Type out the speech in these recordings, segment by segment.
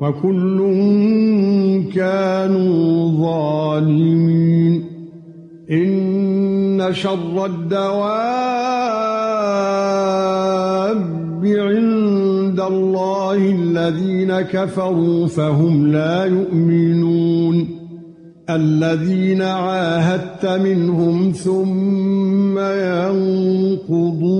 وَكُلٌّ كَانُوا ظَالِمِينَ. إِنَّ شَرَّ الدَّوَابِّ عِندَ اللَّهِ الَّذِينَ كَفَرُوا فَهُمْ لَا يُؤْمِنُونَ. الَّذِينَ عَاهَدتَّ مِنْهُمْ ثُمَّ يَنقُضُونَ.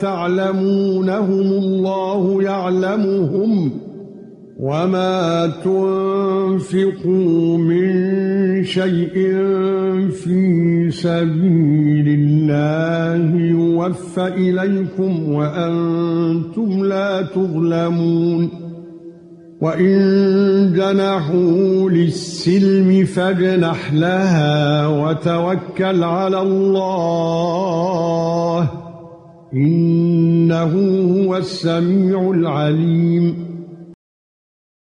تعلمونهم الله يعلمهم وما تنفقوا من شيء في سبيل الله يوفى إليكم وأنتم لا تظلمون وَإِن جَنَحُوا لِلسِّلْمِ فَاجْنَحْ لَهَا وَتَوَكَّلْ عَلَى اللَّهِ إِنَّهُ هُوَ السَّمِيعُ الْعَلِيمُ.